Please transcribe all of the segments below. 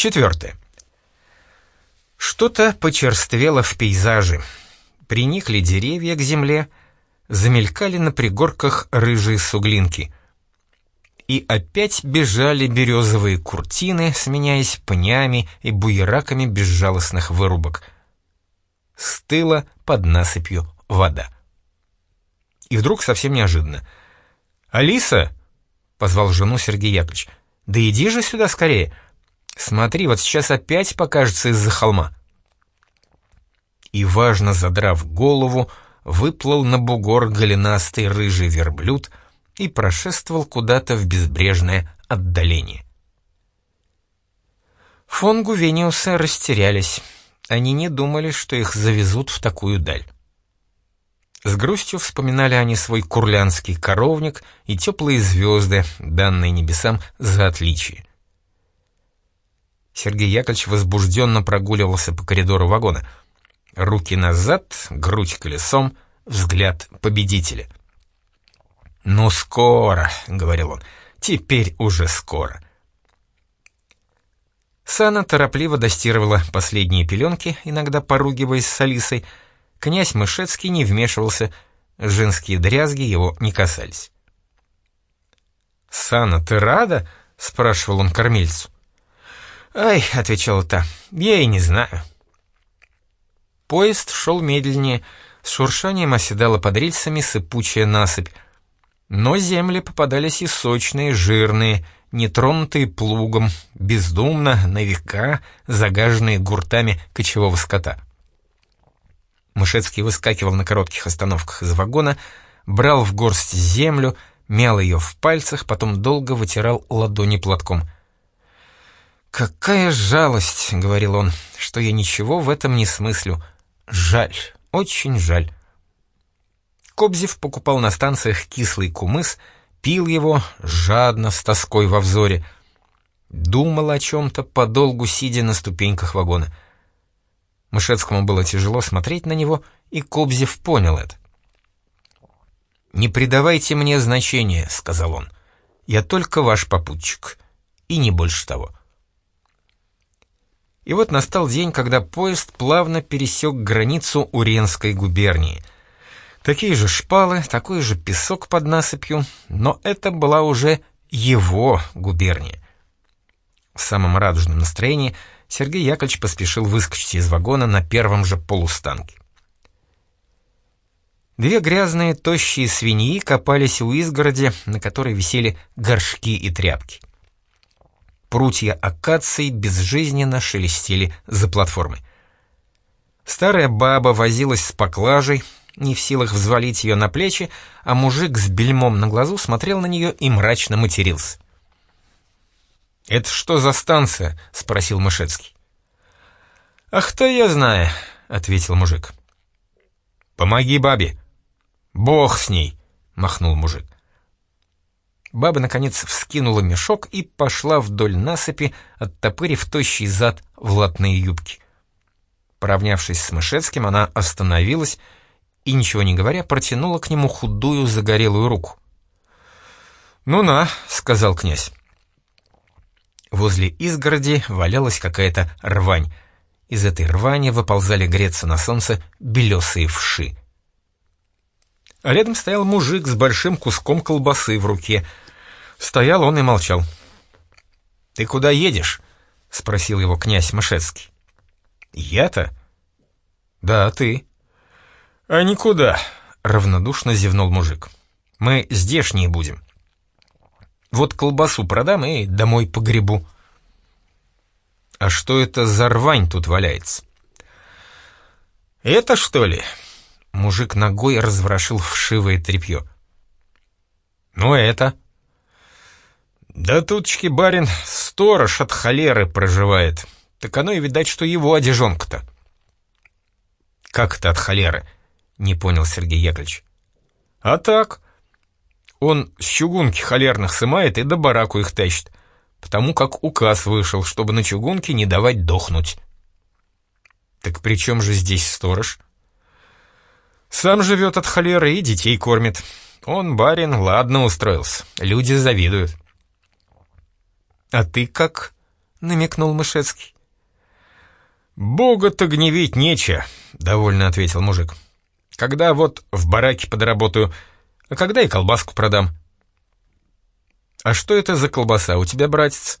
Четвертое. Что-то почерствело в пейзаже. Приникли деревья к земле, замелькали на пригорках рыжие суглинки. И опять бежали березовые куртины, сменяясь пнями и буераками безжалостных вырубок. Стыла под насыпью вода. И вдруг совсем неожиданно. «Алиса!» — позвал жену Сергей Яковлевич. «Да иди же сюда скорее!» Смотри, вот сейчас опять покажется из-за холма. И, важно задрав голову, выплыл на бугор голенастый рыжий верблюд и прошествовал куда-то в безбрежное отдаление. Фон Гувениуса растерялись. Они не думали, что их завезут в такую даль. С грустью вспоминали они свой курлянский коровник и теплые звезды, данные небесам за отличие. Сергей Яковлевич возбужденно прогуливался по коридору вагона. Руки назад, грудь колесом, взгляд победителя. «Ну, скоро», — говорил он, — «теперь уже скоро». Сана торопливо достировала последние пеленки, иногда поругиваясь с Алисой. Князь Мышецкий не вмешивался, женские дрязги его не касались. «Сана, ты рада?» — спрашивал он кормильцу. «Ай», — отвечала та, — «я и не знаю». Поезд шел медленнее, с шуршанием оседала под рельсами сыпучая насыпь. Но земли попадались и сочные, жирные, нетронутые плугом, бездумно, на века, загаженные гуртами кочевого скота. Мышецкий выскакивал на коротких остановках из вагона, брал в горсть землю, мял ее в пальцах, потом долго вытирал ладони платком — «Какая жалость», — говорил он, — «что я ничего в этом не смыслю. Жаль, очень жаль». Кобзев покупал на станциях кислый кумыс, пил его, жадно, с тоской во взоре. Думал о чем-то, подолгу сидя на ступеньках вагона. Мышецкому было тяжело смотреть на него, и Кобзев понял это. «Не придавайте мне значения», — сказал он. «Я только ваш попутчик, и не больше того». И вот настал день, когда поезд плавно пересек границу Уренской губернии. Такие же шпалы, такой же песок под насыпью, но это была уже его губерния. В самом радужном настроении Сергей Яковлевич поспешил выскочить из вагона на первом же полустанке. Две грязные, тощие свиньи копались у изгороди, на которой висели горшки и тряпки. Прутья акации безжизненно шелестели за платформой. Старая баба возилась с поклажей, не в силах взвалить ее на плечи, а мужик с бельмом на глазу смотрел на нее и мрачно матерился. «Это что за станция?» — спросил Мышецкий. «Ах, то я знаю», — ответил мужик. «Помоги бабе». «Бог с ней», — махнул мужик. Баба, наконец, вскинула мешок и пошла вдоль насыпи, оттопырив тощий зад в латные юбки. Поравнявшись с Мышецким, она остановилась и, ничего не говоря, протянула к нему худую загорелую руку. «Ну на», — сказал князь. Возле изгороди валялась какая-то рвань. Из этой рвани выползали греться на солнце белесые вши. А рядом стоял мужик с большим куском колбасы в руке. Стоял он и молчал. «Ты куда едешь?» — спросил его князь Мышецкий. «Я-то?» «Да, ты». «А никуда», — равнодушно зевнул мужик. «Мы здешние будем. Вот колбасу продам и домой погребу». «А что это за рвань тут валяется?» «Это что ли?» Мужик ногой разворошил вшивое тряпье. «Ну это?» «Да тутчки, барин, сторож от холеры проживает. Так оно и видать, что его одежонка-то». «Как это от холеры?» — не понял Сергей Яковлевич. «А так. Он с чугунки холерных сымает и до бараку их тащит, потому как указ вышел, чтобы на чугунке не давать дохнуть». «Так при чем же здесь сторож?» Сам живет от холеры и детей кормит. Он, барин, ладно устроился. Люди завидуют. А ты как? — намекнул Мышецкий. «Бога-то гневить нече», — довольно ответил мужик. «Когда вот в бараке подработаю, а когда и колбаску продам». «А что это за колбаса у тебя, братец?»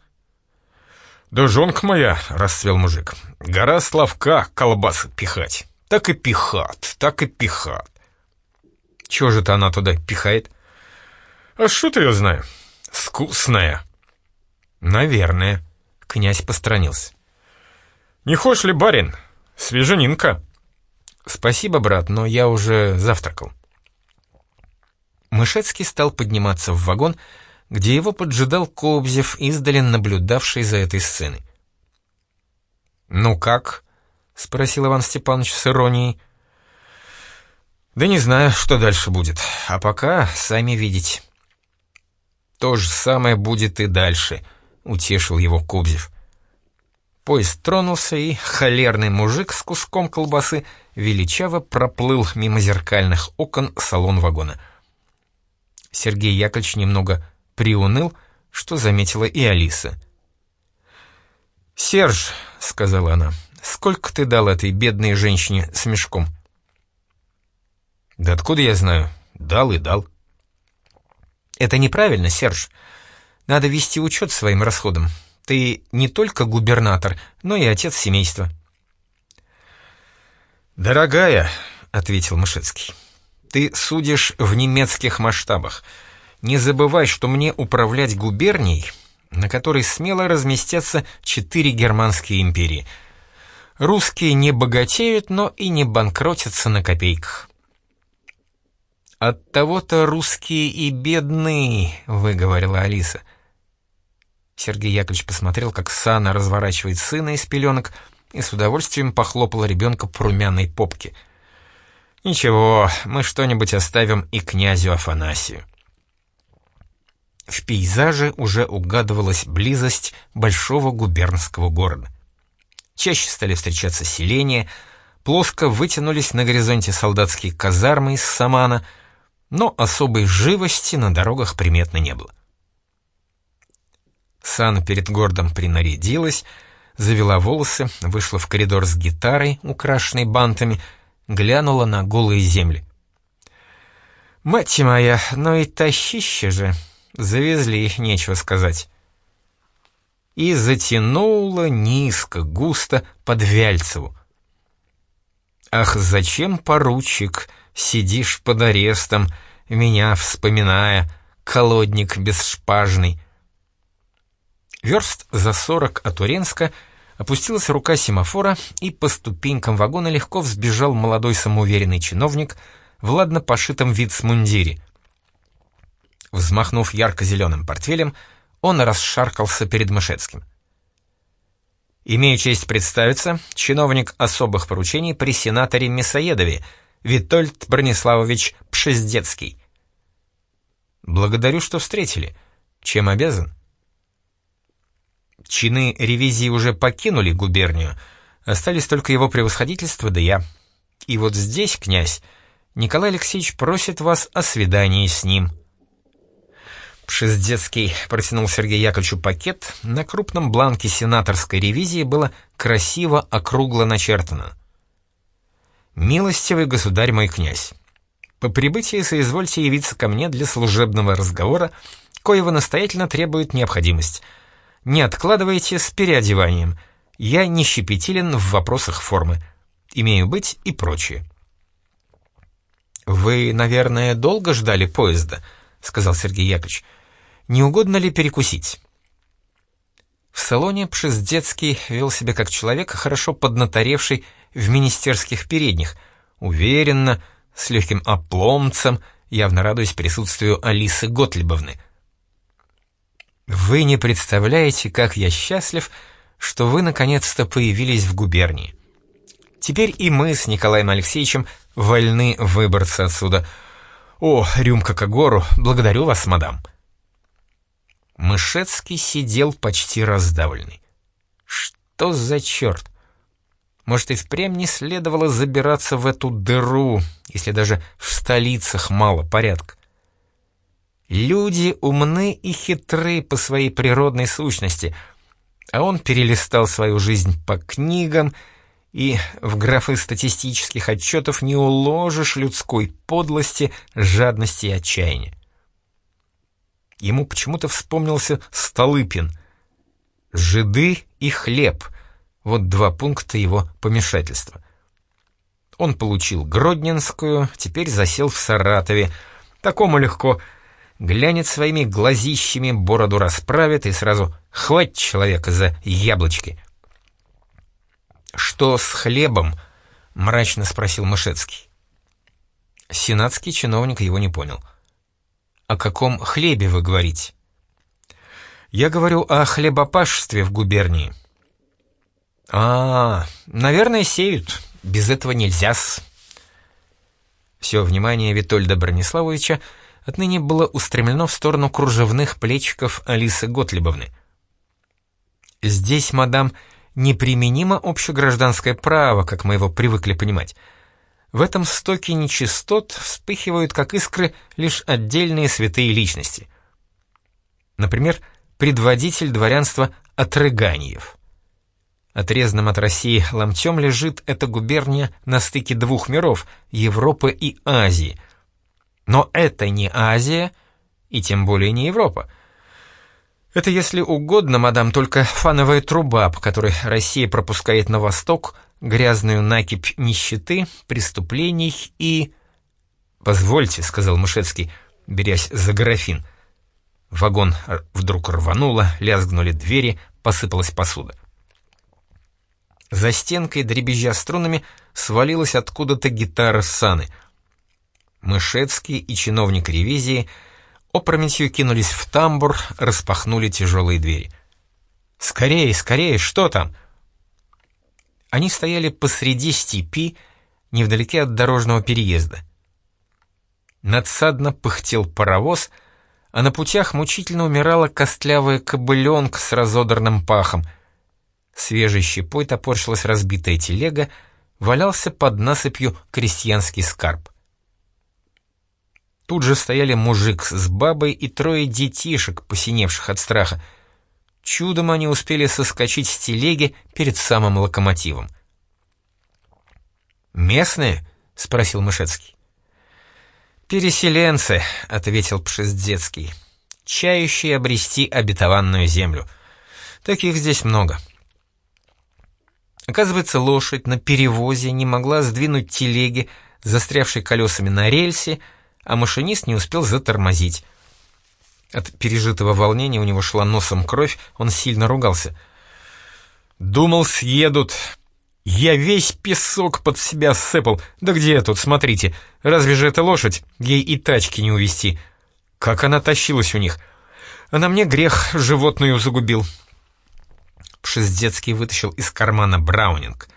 «Да жонка моя», — расцвел мужик, — «гора Славка колбасы пихать. Так и пихат, так и пихат». «Чего же-то она туда пихает?» «А что ты ее знаю? Скусная». «Наверное», — князь постранился. «Не хочешь ли, барин? Свеженинка». «Спасибо, брат, но я уже завтракал». Мышецкий стал подниматься в вагон, где его поджидал Кобзев, издали наблюдавший за этой сценой. «Ну как?» — спросил Иван Степанович с иронией. «Да не знаю, что дальше будет. А пока сами видите». «То же самое будет и дальше», — утешил его Кобзев. Поезд тронулся, и холерный мужик с куском колбасы величаво проплыл мимо зеркальных окон салон вагона. Сергей Яковлевич немного приуныл, что заметила и Алиса. «Серж», — сказала она, — «сколько ты дал этой бедной женщине с мешком?» «Да откуда я знаю? Дал и дал». «Это неправильно, Серж. Надо вести учет своим расходам. Ты не только губернатор, но и отец семейства». «Дорогая», — ответил Мышецкий, — «ты судишь в немецких масштабах». Не забывай, что мне управлять губернией, на которой смело разместятся четыре германские империи. Русские не богатеют, но и не банкротятся на копейках. «От того-то русские и бедные», — выговорила Алиса. Сергей Яковлевич посмотрел, как Сана разворачивает сына из пеленок, и с удовольствием похлопал ребенка по румяной попке. «Ничего, мы что-нибудь оставим и князю Афанасию». В пейзаже уже угадывалась близость большого губернского города. Чаще стали встречаться селения, плоско вытянулись на горизонте солдатские казармы из Самана, но особой живости на дорогах приметно не было. Сана перед городом принарядилась, завела волосы, вышла в коридор с гитарой, украшенной бантами, глянула на голые земли. «Мать моя, ну и тащище же!» Завезли, нечего сказать. И затянуло низко, густо под Вяльцеву. Ах, зачем, поручик, сидишь под арестом, меня вспоминая, колодник бесшпажный? Верст за сорок от Уренска опустилась рука семафора, и по ступенькам вагона легко взбежал молодой самоуверенный чиновник в ладно пошитом вицмундире. Взмахнув ярко-зеленым портфелем, он расшаркался перед Мышецким. «Имею честь представиться, чиновник особых поручений при сенаторе Мясоедове, Витольд Брониславович Пшездецкий». «Благодарю, что встретили. Чем обязан?» Чины ревизии уже покинули губернию, остались только его превосходительство да я. И вот здесь, князь, Николай Алексеевич просит вас о свидании с ним». Пшиздецкий протянул Сергею Яковлевичу пакет. На крупном бланке сенаторской ревизии было красиво округло начертано. «Милостивый государь мой князь, по прибытии соизвольте явиться ко мне для служебного разговора, коего настоятельно требует необходимость. Не откладывайте с переодеванием. Я не щепетилен в вопросах формы. Имею быть и прочее». «Вы, наверное, долго ждали поезда?» — сказал Сергей Яковлевич не угодно ли перекусить. В салоне Пшиздецкий вел себя как человек, хорошо поднаторевший в министерских передних, уверенно, с легким опломцем, явно радуясь присутствию Алисы Готлибовны. «Вы не представляете, как я счастлив, что вы наконец-то появились в губернии. Теперь и мы с Николаем Алексеевичем вольны выбраться отсюда. О, рюмка к гору, благодарю вас, мадам». Мышецкий сидел почти раздавленный. Что за черт? Может, и впрямь не следовало забираться в эту дыру, если даже в столицах мало порядка. Люди умны и хитры по своей природной сущности, А он перелистал свою жизнь по книгам, и в графы статистических отчетов не уложишь людской подлости, жадности и отчаяния. Ему почему-то вспомнился Столыпин. «Жиды и хлеб» — вот два пункта его помешательства. Он получил Гродненскую, теперь засел в Саратове. Такому легко. Глянет своими глазищами, бороду расправит и сразу хватит человека за яблочки. «Что с хлебом?» — мрачно спросил Мышецкий. Сенатский чиновник его не понял. «О каком хлебе вы говорите?» «Я говорю о хлебопашестве в губернии». «А, наверное, сеют. Без этого нельзя-с». Все внимание Витольда Брониславовича отныне было устремлено в сторону кружевных плечиков Алисы Готлибовны. «Здесь, мадам, неприменимо общегражданское право, как мы его привыкли понимать. В этом стоке нечистот вспыхивают, как искры, лишь отдельные святые личности. Например, предводитель дворянства Отрыганиев. Отрезанным от России ломтем лежит эта губерния на стыке двух миров — Европы и Азии. Но это не Азия, и тем более не Европа. Это, если угодно, мадам, только фановая труба, по которой Россия пропускает на восток грязную накипь нищеты, преступлений и... «Позвольте», — сказал Мышецкий, берясь за графин. Вагон вдруг рвануло, лязгнули двери, посыпалась посуда. За стенкой, дребезжа струнами, свалилась откуда-то гитара Саны. Мышецкий и чиновник ревизии — опрометью кинулись в тамбур, распахнули тяжелые двери. «Скорее, скорее, что там?» Они стояли посреди степи, невдалеке от дорожного переезда. Надсадно пыхтел паровоз, а на путях мучительно умирала костлявая кобыленка с разодранным пахом. Свежей щепой топорщилась разбитая телега, валялся под насыпью крестьянский скарб. Тут же стояли мужик с бабой и трое детишек, посиневших от страха. Чудом они успели соскочить с телеги перед самым локомотивом. «Местные?» — спросил Мышецкий. «Переселенцы», — ответил Пшиздецкий, — «чающие обрести обетованную землю. Таких здесь много». Оказывается, лошадь на перевозе не могла сдвинуть телеги, застрявшей колесами на рельсе, а машинист не успел затормозить. От пережитого волнения у него шла носом кровь, он сильно ругался. «Думал, съедут. Я весь песок под себя сыпал. Да где я тут, смотрите. Разве же это лошадь? Ей и тачки не увести. Как она тащилась у них. А на мне грех животную загубил». Пшиздецкий вытащил из кармана браунинг,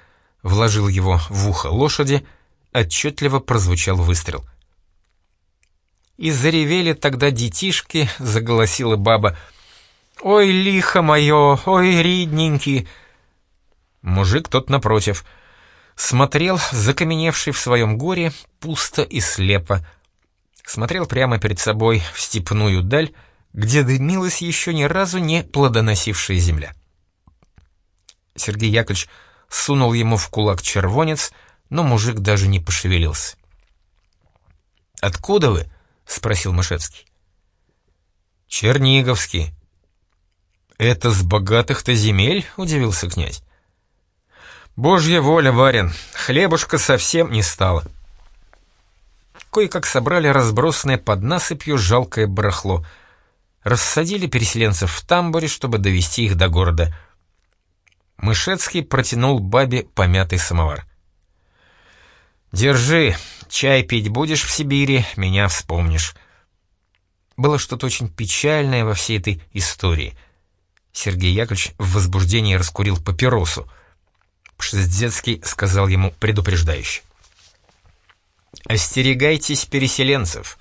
вложил его в ухо лошади, отчетливо прозвучал выстрел. И заревели тогда детишки, заголосила баба. «Ой, лихо мое, ой, ридненький!» Мужик тот напротив. Смотрел, закаменевший в своем горе, пусто и слепо. Смотрел прямо перед собой в степную даль, где дымилась еще ни разу не плодоносившая земля. Сергей Яковлевич сунул ему в кулак червонец, но мужик даже не пошевелился. «Откуда вы?» — спросил Мышецкий. «Черниговский». «Это с богатых-то земель?» — удивился князь. «Божья воля, барин, хлебушка совсем не стало». Кое-как собрали разбросанное под насыпью жалкое барахло. Рассадили переселенцев в тамбуре, чтобы довести их до города. Мышецкий протянул бабе помятый самовар. «Держи, Чай пить будешь в Сибири, меня вспомнишь». Было что-то очень печальное во всей этой истории. Сергей Яковлевич в возбуждении раскурил папиросу. Пшиздецкий сказал ему предупреждающе. «Остерегайтесь переселенцев.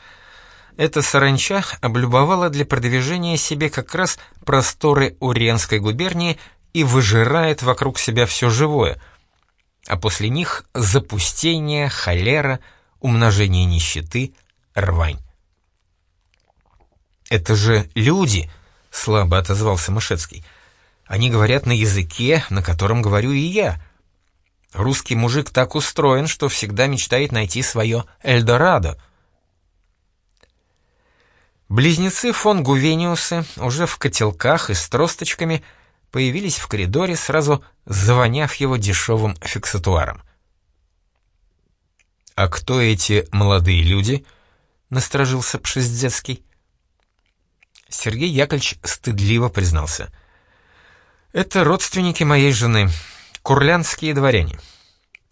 Эта саранча облюбовала для продвижения себе как раз просторы Уренской губернии и выжирает вокруг себя все живое, а после них запустение, холера — умножение нищеты, рвань. «Это же люди!» — слабо отозвался Мышецкий. Они говорят на языке, на котором говорю и я. Русский мужик так устроен, что всегда мечтает найти свое Эльдорадо. Близнецы фон Гувениусы уже в котелках и с тросточками появились в коридоре, сразу завоняв его дешевым фиксатуаром. «А кто эти молодые люди?» — насторожился Пшиздецкий. Сергей Яковлевич стыдливо признался. «Это родственники моей жены, курлянские дворяне.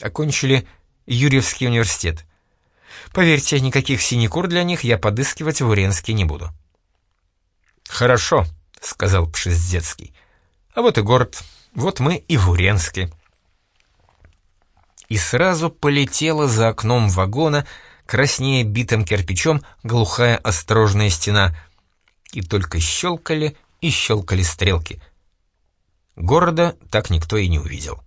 Окончили Юрьевский университет. Поверьте, никаких синекур для них я подыскивать в Уренске не буду». «Хорошо», — сказал Пшиздецкий. «А вот и город, вот мы и в Уренске» и сразу полетела за окном вагона, краснее битым кирпичом, глухая осторожная стена. И только щелкали и щелкали стрелки. Города так никто и не увидел.